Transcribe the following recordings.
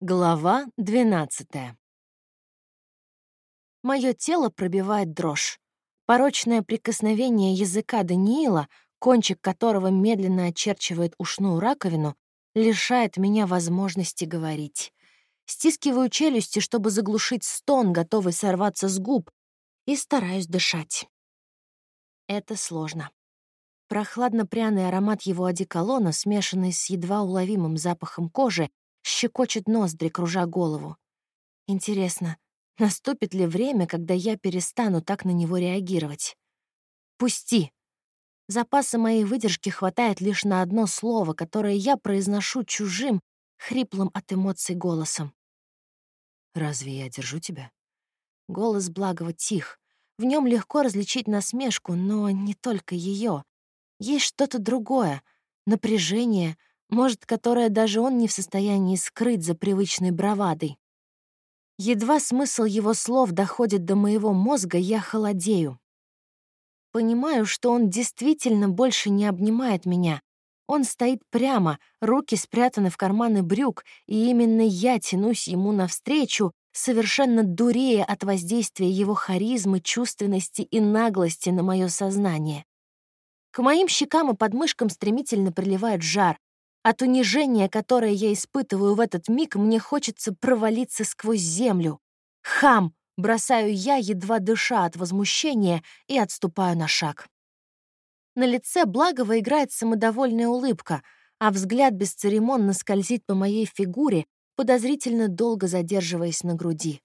Глава 12 Мое тело пробивает дрожь. Порочное прикосновение языка Даниила, кончик которого медленно очерчивает ушную раковину, лишает меня возможности говорить. Стискиваю челюсти, чтобы заглушить стон, готовый сорваться с губ, и стараюсь дышать. Это сложно. Прохладно-пряный аромат его одеколона, смешанный с едва уловимым запахом кожи, щекочет ноздри, кружа голову. Интересно, наступит ли время, когда я перестану так на него реагировать? «Пусти!» Запаса моей выдержки хватает лишь на одно слово, которое я произношу чужим, хриплым от эмоций голосом. «Разве я держу тебя?» Голос Благова тих. В нем легко различить насмешку, но не только ее. Есть что-то другое, напряжение, может, которое даже он не в состоянии скрыть за привычной бравадой. Едва смысл его слов доходит до моего мозга, я холодею. Понимаю, что он действительно больше не обнимает меня. Он стоит прямо, руки спрятаны в карманы брюк, и именно я тянусь ему навстречу, совершенно дурея от воздействия его харизмы, чувственности и наглости на мое сознание. К моим щекам и подмышкам стремительно приливает жар, от унижения, которое я испытываю в этот миг, мне хочется провалиться сквозь землю. Хам! Бросаю я, едва дыша от возмущения, и отступаю на шаг. На лице Благова играет самодовольная улыбка, а взгляд бесцеремонно скользит по моей фигуре, подозрительно долго задерживаясь на груди.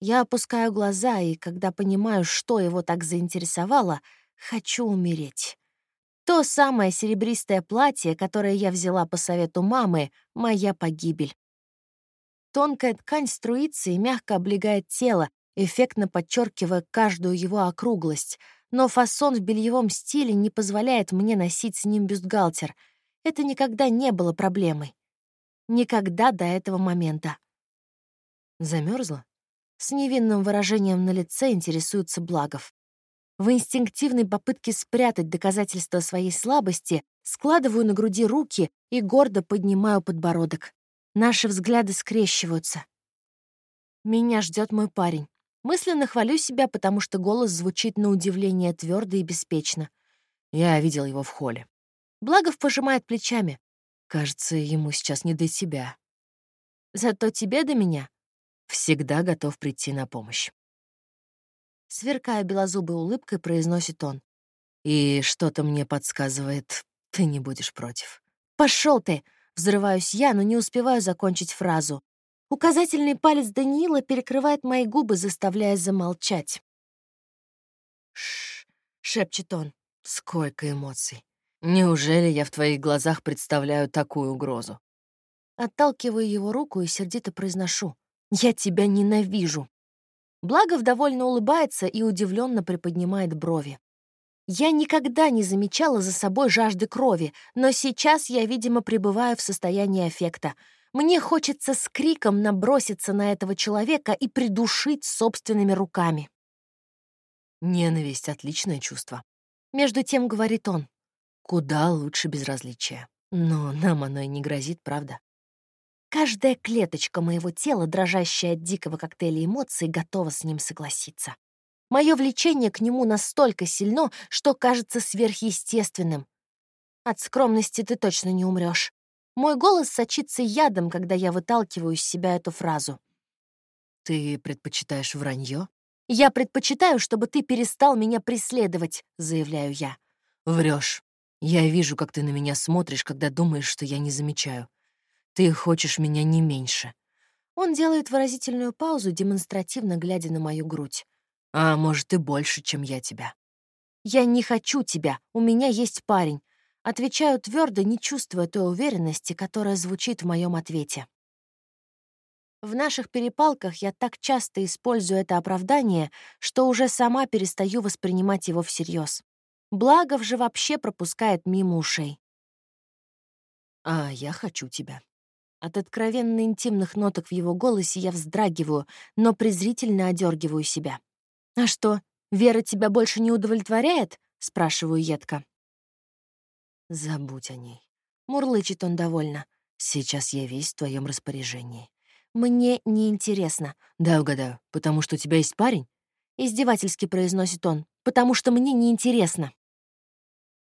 Я опускаю глаза, и когда понимаю, что его так заинтересовало, хочу умереть. То самое серебристое платье, которое я взяла по совету мамы, — моя погибель. Тонкая ткань струится и мягко облегает тело, эффектно подчеркивая каждую его округлость, но фасон в бельевом стиле не позволяет мне носить с ним бюстгальтер. Это никогда не было проблемой. Никогда до этого момента. Замерзла? С невинным выражением на лице интересуется Благов. В инстинктивной попытке спрятать доказательства своей слабости складываю на груди руки и гордо поднимаю подбородок. Наши взгляды скрещиваются. Меня ждет мой парень. Мысленно хвалю себя, потому что голос звучит на удивление твердо и беспечно. Я видел его в холле. Благов пожимает плечами. Кажется, ему сейчас не до тебя. Зато тебе до меня. Всегда готов прийти на помощь. Сверкая белозубой улыбкой, произносит он. «И что-то мне подсказывает, ты не будешь против». Пошел ты!» — взрываюсь я, но не успеваю закончить фразу. Указательный палец Даниила перекрывает мои губы, заставляя замолчать. «Шш!» — шепчет он. «Сколько эмоций! Неужели я в твоих глазах представляю такую угрозу?» Отталкиваю его руку и сердито произношу. «Я тебя ненавижу!» Благов довольно улыбается и удивленно приподнимает брови. Я никогда не замечала за собой жажды крови, но сейчас я, видимо, пребываю в состоянии аффекта. Мне хочется с криком наброситься на этого человека и придушить собственными руками. Ненависть — отличное чувство. Между тем говорит он. Куда лучше безразличия. Но нам оно и не грозит, правда? Каждая клеточка моего тела, дрожащая от дикого коктейля эмоций, готова с ним согласиться. Мое влечение к нему настолько сильно, что кажется сверхъестественным. От скромности ты точно не умрешь. Мой голос сочится ядом, когда я выталкиваю из себя эту фразу. «Ты предпочитаешь вранье? «Я предпочитаю, чтобы ты перестал меня преследовать», — заявляю я. Врешь. Я вижу, как ты на меня смотришь, когда думаешь, что я не замечаю. Ты хочешь меня не меньше. Он делает выразительную паузу, демонстративно глядя на мою грудь. А может, и больше, чем я тебя. Я не хочу тебя, у меня есть парень. Отвечаю твердо, не чувствуя той уверенности, которая звучит в моем ответе. В наших перепалках я так часто использую это оправдание, что уже сама перестаю воспринимать его всерьез. Благов же вообще пропускает мимо ушей. А я хочу тебя. От откровенно интимных ноток в его голосе я вздрагиваю, но презрительно одергиваю себя. «А что, Вера тебя больше не удовлетворяет?» — спрашиваю едко. «Забудь о ней», — мурлычет он довольно. «Сейчас я весь в твоем распоряжении. «Мне неинтересно». «Да, угадаю. Потому что у тебя есть парень?» Издевательски произносит он. «Потому что мне неинтересно».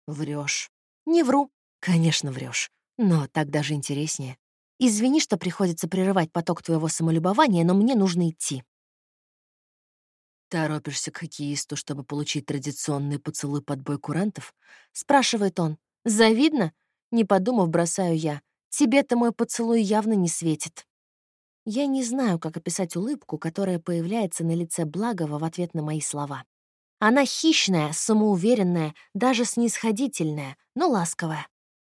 Врешь. «Не вру». «Конечно, врешь. Но так даже интереснее». «Извини, что приходится прерывать поток твоего самолюбования, но мне нужно идти». «Торопишься к хоккеисту, чтобы получить традиционный поцелуй под бой курантов?» — спрашивает он. «Завидно?» — не подумав, бросаю я. «Тебе-то мой поцелуй явно не светит». Я не знаю, как описать улыбку, которая появляется на лице Благова в ответ на мои слова. Она хищная, самоуверенная, даже снисходительная, но ласковая.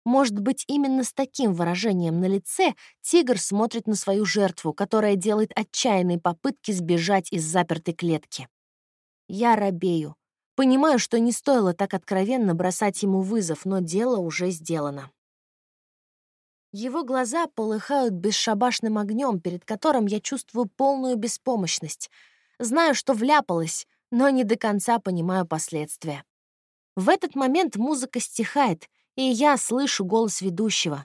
Может быть, именно с таким выражением на лице тигр смотрит на свою жертву, которая делает отчаянные попытки сбежать из запертой клетки. Я робею. Понимаю, что не стоило так откровенно бросать ему вызов, но дело уже сделано. Его глаза полыхают бесшабашным огнем, перед которым я чувствую полную беспомощность. Знаю, что вляпалась, но не до конца понимаю последствия. В этот момент музыка стихает, и я слышу голос ведущего.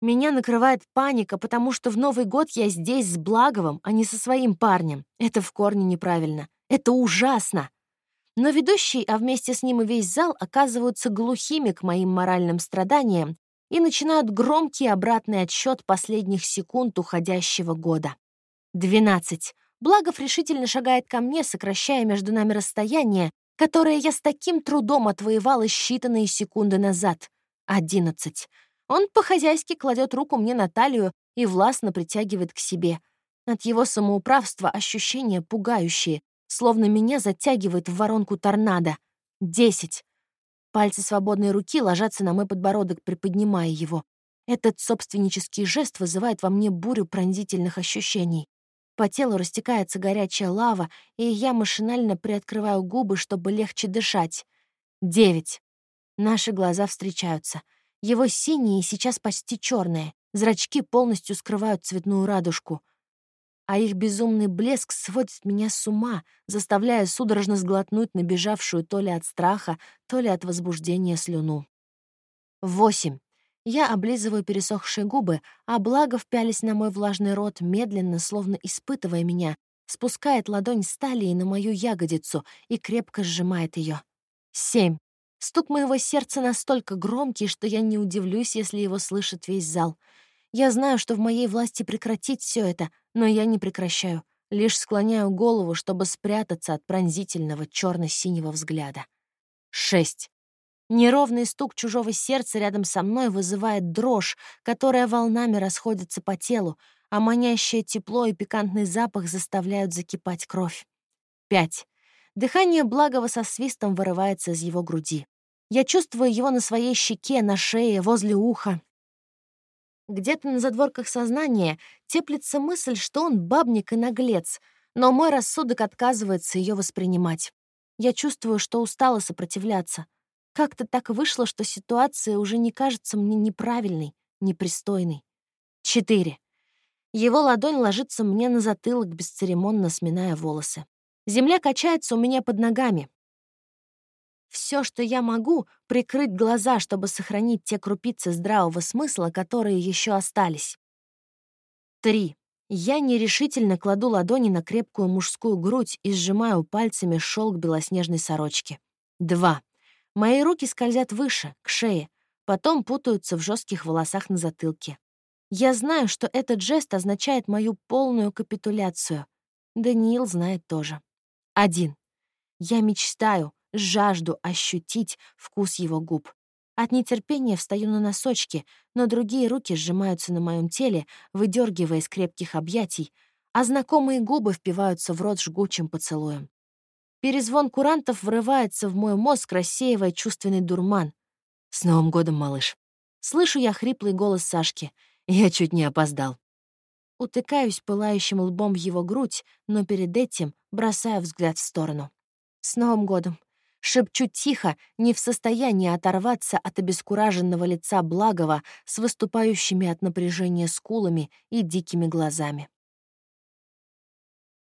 Меня накрывает паника, потому что в Новый год я здесь с Благовым, а не со своим парнем. Это в корне неправильно. Это ужасно. Но ведущий, а вместе с ним и весь зал оказываются глухими к моим моральным страданиям и начинают громкий обратный отсчет последних секунд уходящего года. Двенадцать. Благов решительно шагает ко мне, сокращая между нами расстояние, которое я с таким трудом отвоевала считанные секунды назад. Одиннадцать. Он по-хозяйски кладет руку мне на талию и властно притягивает к себе. От его самоуправства ощущения пугающие, словно меня затягивает в воронку торнадо. Десять. Пальцы свободной руки ложатся на мой подбородок, приподнимая его. Этот собственнический жест вызывает во мне бурю пронзительных ощущений. По телу растекается горячая лава, и я машинально приоткрываю губы, чтобы легче дышать. Девять. Наши глаза встречаются. Его синие сейчас почти черные. Зрачки полностью скрывают цветную радужку — а их безумный блеск сводит меня с ума, заставляя судорожно сглотнуть набежавшую то ли от страха, то ли от возбуждения слюну. Восемь. Я облизываю пересохшие губы, а благо впялись на мой влажный рот, медленно, словно испытывая меня, спускает ладонь с на мою ягодицу и крепко сжимает ее. Семь. Стук моего сердца настолько громкий, что я не удивлюсь, если его слышит весь зал — я знаю, что в моей власти прекратить все это, но я не прекращаю, лишь склоняю голову, чтобы спрятаться от пронзительного черно синего взгляда. Шесть. Неровный стук чужого сердца рядом со мной вызывает дрожь, которая волнами расходится по телу, а манящее тепло и пикантный запах заставляют закипать кровь. Пять. Дыхание благого со свистом вырывается из его груди. Я чувствую его на своей щеке, на шее, возле уха. Где-то на задворках сознания теплится мысль, что он бабник и наглец, но мой рассудок отказывается ее воспринимать. Я чувствую, что устала сопротивляться. Как-то так вышло, что ситуация уже не кажется мне неправильной, непристойной. Четыре. Его ладонь ложится мне на затылок, бесцеремонно сминая волосы. Земля качается у меня под ногами. Все, что я могу, прикрыть глаза, чтобы сохранить те крупицы здравого смысла, которые еще остались. Три. Я нерешительно кладу ладони на крепкую мужскую грудь и сжимаю пальцами шелк белоснежной сорочки. Два. Мои руки скользят выше, к шее, потом путаются в жестких волосах на затылке. Я знаю, что этот жест означает мою полную капитуляцию. Даниил знает тоже. Один. Я мечтаю, жажду ощутить вкус его губ. От нетерпения встаю на носочки, но другие руки сжимаются на моем теле, выдергивая из крепких объятий, а знакомые губы впиваются в рот жгучим поцелуем. Перезвон курантов врывается в мой мозг, рассеивая чувственный дурман. «С Новым годом, малыш!» Слышу я хриплый голос Сашки. Я чуть не опоздал. Утыкаюсь пылающим лбом в его грудь, но перед этим бросаю взгляд в сторону. «С Новым годом!» Шепчу тихо, не в состоянии оторваться от обескураженного лица Благова с выступающими от напряжения скулами и дикими глазами.